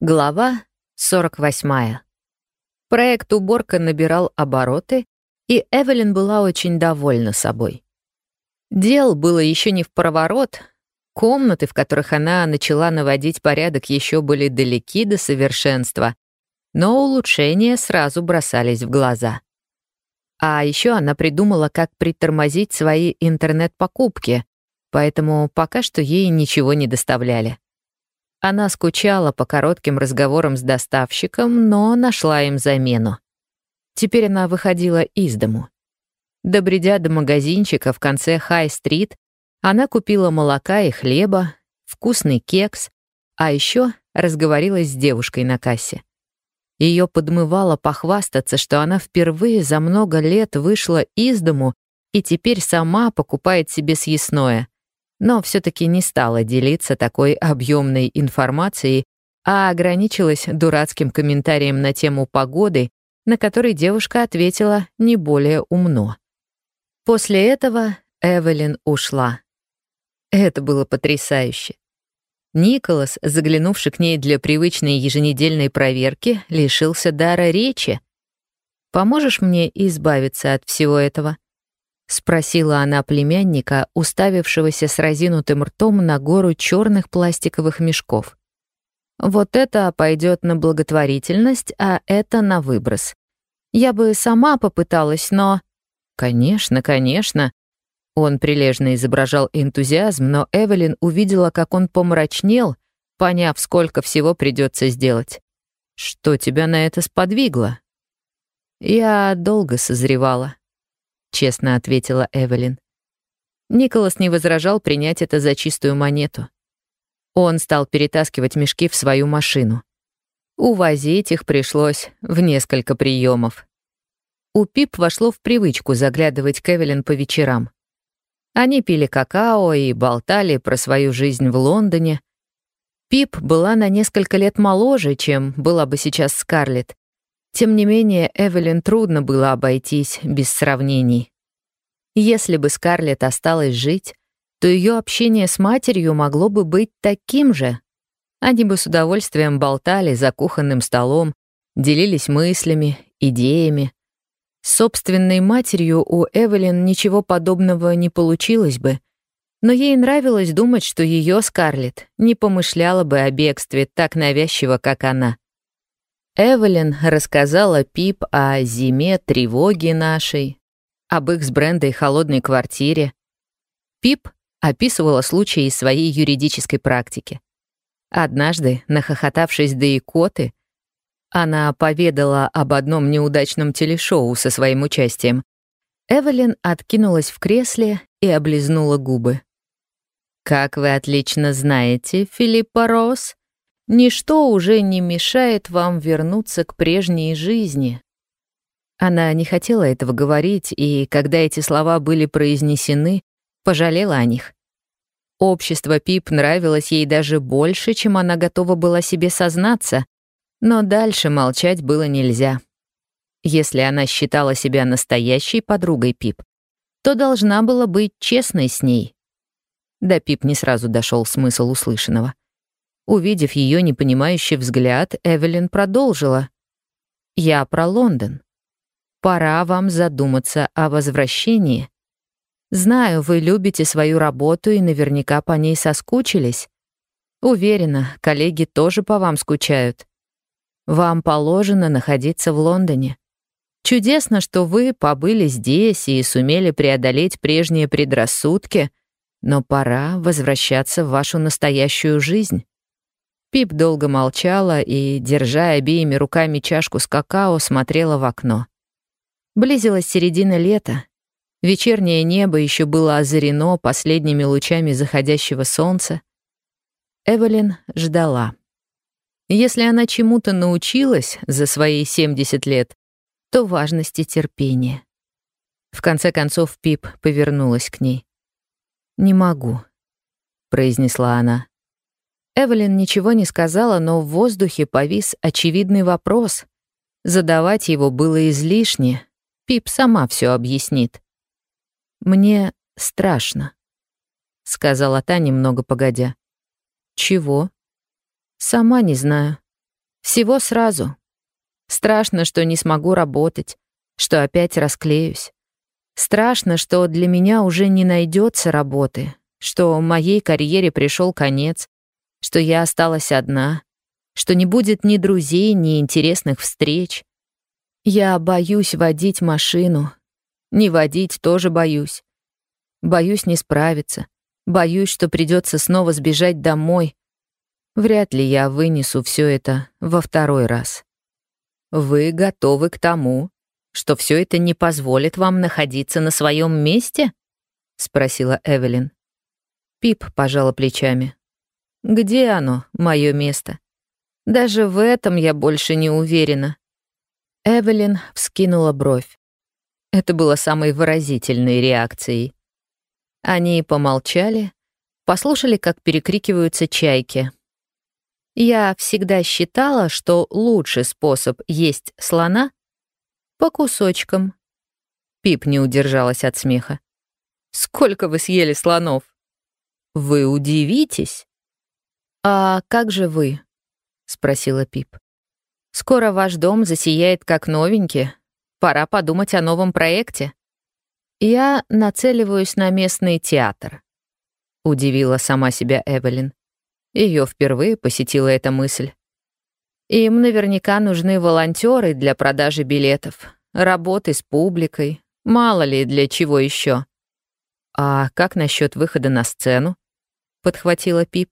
Глава 48. Проект «Уборка» набирал обороты, и Эвелин была очень довольна собой. Дел было еще не в проворот, комнаты, в которых она начала наводить порядок, еще были далеки до совершенства, но улучшения сразу бросались в глаза. А еще она придумала, как притормозить свои интернет-покупки, поэтому пока что ей ничего не доставляли. Она скучала по коротким разговорам с доставщиком, но нашла им замену. Теперь она выходила из дому. Добредя до магазинчика в конце Хай-стрит, она купила молока и хлеба, вкусный кекс, а еще разговорилась с девушкой на кассе. Ее подмывало похвастаться, что она впервые за много лет вышла из дому и теперь сама покупает себе съестное — но все-таки не стала делиться такой объемной информацией, а ограничилась дурацким комментарием на тему погоды, на который девушка ответила не более умно. После этого Эвелин ушла. Это было потрясающе. Николас, заглянувший к ней для привычной еженедельной проверки, лишился дара речи. «Поможешь мне избавиться от всего этого?» — спросила она племянника, уставившегося с разинутым ртом на гору черных пластиковых мешков. «Вот это пойдет на благотворительность, а это на выброс. Я бы сама попыталась, но...» «Конечно, конечно». Он прилежно изображал энтузиазм, но Эвелин увидела, как он помрачнел, поняв, сколько всего придется сделать. «Что тебя на это сподвигло?» «Я долго созревала», — честно ответила Эвелин. Николас не возражал принять это за чистую монету. Он стал перетаскивать мешки в свою машину. Увозить их пришлось в несколько приемов. У Пип вошло в привычку заглядывать к Эвелин по вечерам. Они пили какао и болтали про свою жизнь в Лондоне. Пип была на несколько лет моложе, чем была бы сейчас Скарлетт, тем не менее, Эвелин трудно было обойтись без сравнений. Если бы Скарлетт осталась жить, то ее общение с матерью могло бы быть таким же. Они бы с удовольствием болтали за кухонным столом, делились мыслями, идеями. С собственной матерью у Эвелин ничего подобного не получилось бы, но ей нравилось думать, что ее Скарлетт не помышляла бы о бегстве так навязчиво, как она. Эвелин рассказала Пип о зиме, тревоге нашей, об их с Брендой холодной квартире. Пип описывала случаи из своей юридической практики. Однажды, нахохотавшись до икоты, она поведала об одном неудачном телешоу со своим участием. Эвелин откинулась в кресле и облизнула губы. «Как вы отлично знаете, Филиппа Росс, Ничто уже не мешает вам вернуться к прежней жизни. Она не хотела этого говорить, и когда эти слова были произнесены, пожалела о них. Общество Пип нравилось ей даже больше, чем она готова была себе сознаться, но дальше молчать было нельзя. Если она считала себя настоящей подругой Пип, то должна была быть честной с ней. До Пип не сразу дошел смысл услышанного. Увидев ее непонимающий взгляд, Эвелин продолжила. «Я про Лондон. Пора вам задуматься о возвращении. Знаю, вы любите свою работу и наверняка по ней соскучились. Уверена, коллеги тоже по вам скучают. Вам положено находиться в Лондоне. Чудесно, что вы побыли здесь и сумели преодолеть прежние предрассудки, но пора возвращаться в вашу настоящую жизнь. Пип долго молчала и, держа обеими руками чашку с какао, смотрела в окно. Близилась середина лета. Вечернее небо еще было озарено последними лучами заходящего солнца. Эвелин ждала. Если она чему-то научилась за свои 70 лет, то важности терпения. В конце концов Пип повернулась к ней. «Не могу», — произнесла она. Эвелин ничего не сказала, но в воздухе повис очевидный вопрос. Задавать его было излишне. Пип сама все объяснит. «Мне страшно», — сказала та немного погодя. «Чего?» «Сама не знаю. Всего сразу. Страшно, что не смогу работать, что опять расклеюсь. Страшно, что для меня уже не найдется работы, что моей карьере пришел конец, что я осталась одна, что не будет ни друзей, ни интересных встреч. Я боюсь водить машину. Не водить тоже боюсь. Боюсь не справиться. Боюсь, что придется снова сбежать домой. Вряд ли я вынесу все это во второй раз. Вы готовы к тому, что все это не позволит вам находиться на своем месте? спросила Эвелин. Пип пожала плечами. Где оно, мое место? Даже в этом я больше не уверена. Эвелин вскинула бровь. Это было самой выразительной реакцией. Они помолчали, послушали, как перекрикиваются чайки. Я всегда считала, что лучший способ есть слона по кусочкам. Пип не удержалась от смеха. «Сколько вы съели слонов?» «Вы удивитесь». «А как же вы?» — спросила Пип. «Скоро ваш дом засияет как новенький. Пора подумать о новом проекте». «Я нацеливаюсь на местный театр», — удивила сама себя Эвелин. Ее впервые посетила эта мысль. Им наверняка нужны волонтеры для продажи билетов, работы с публикой, мало ли для чего еще. А как насчет выхода на сцену? Подхватила Пип.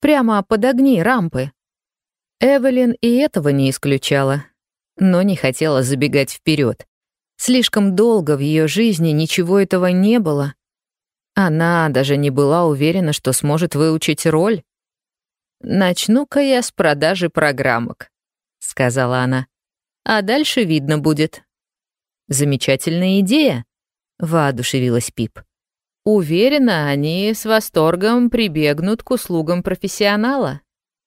Прямо под огни рампы. Эвелин и этого не исключала, но не хотела забегать вперед. Слишком долго в ее жизни ничего этого не было. Она даже не была уверена, что сможет выучить роль. «Начну-ка я с продажи программок», — сказала она. «А дальше видно будет». «Замечательная идея», — воодушевилась Пип. «Уверена, они с восторгом прибегнут к услугам профессионала.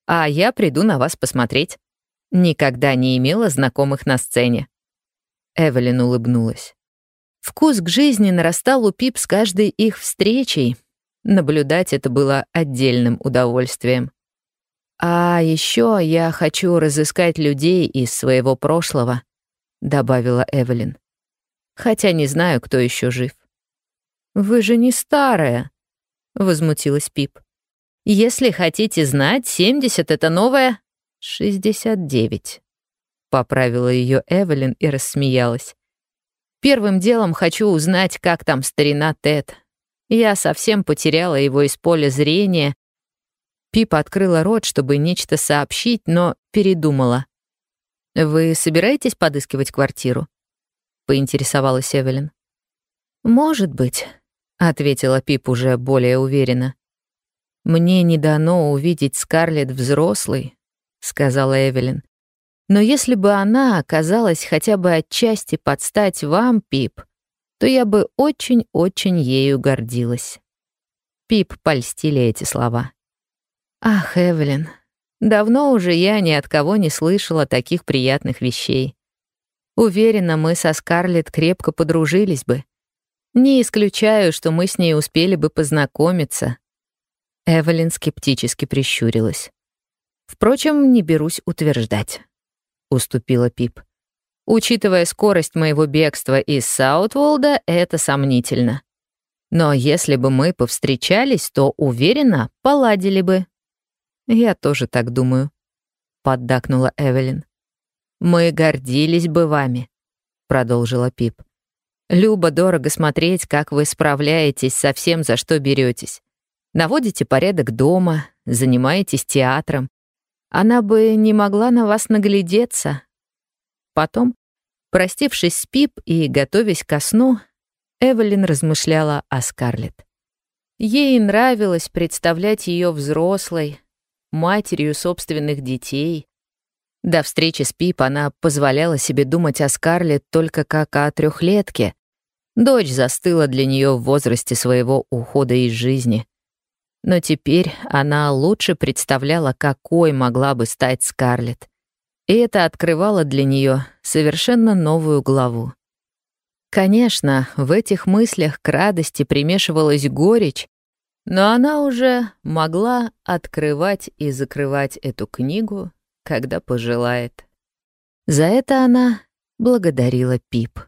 А я приду на вас посмотреть. Никогда не имела знакомых на сцене». Эвелин улыбнулась. Вкус к жизни нарастал у Пип с каждой их встречей. Наблюдать это было отдельным удовольствием. «А еще я хочу разыскать людей из своего прошлого», — добавила Эвелин. «Хотя не знаю, кто еще жив». «Вы же не старая», — возмутилась Пип. «Если хотите знать, 70 — это новое...» «69», — поправила ее Эвелин и рассмеялась. «Первым делом хочу узнать, как там старина Тед. Я совсем потеряла его из поля зрения Пипа открыла рот, чтобы нечто сообщить, но передумала. «Вы собираетесь подыскивать квартиру?» — поинтересовалась Эвелин. «Может быть», — ответила Пип уже более уверенно. «Мне не дано увидеть Скарлетт взрослой», — сказала Эвелин. «Но если бы она оказалась хотя бы отчасти под стать вам, Пип, то я бы очень-очень ею гордилась». Пип польстили эти слова. Ах, Эвелин, давно уже я ни от кого не слышала таких приятных вещей. Уверена, мы со Скарлетт крепко подружились бы. Не исключаю, что мы с ней успели бы познакомиться. Эвелин скептически прищурилась. Впрочем, не берусь утверждать, уступила Пип. Учитывая скорость моего бегства из Саутволда, это сомнительно. Но если бы мы повстречались, то, уверена, поладили бы. «Я тоже так думаю», — поддакнула Эвелин. «Мы гордились бы вами», — продолжила Пип. «Любо дорого смотреть, как вы справляетесь со всем, за что беретесь. Наводите порядок дома, занимаетесь театром. Она бы не могла на вас наглядеться». Потом, простившись с Пип и готовясь ко сну, Эвелин размышляла о Скарлетт. Ей нравилось представлять ее взрослой, матерью собственных детей. До встречи с Пип она позволяла себе думать о Скарлетт только как о трехлетке. Дочь застыла для нее в возрасте своего ухода из жизни. Но теперь она лучше представляла, какой могла бы стать Скарлетт. И это открывало для нее совершенно новую главу. Конечно, в этих мыслях к радости примешивалась горечь, но она уже могла открывать и закрывать эту книгу когда пожелает. За это она благодарила Пип.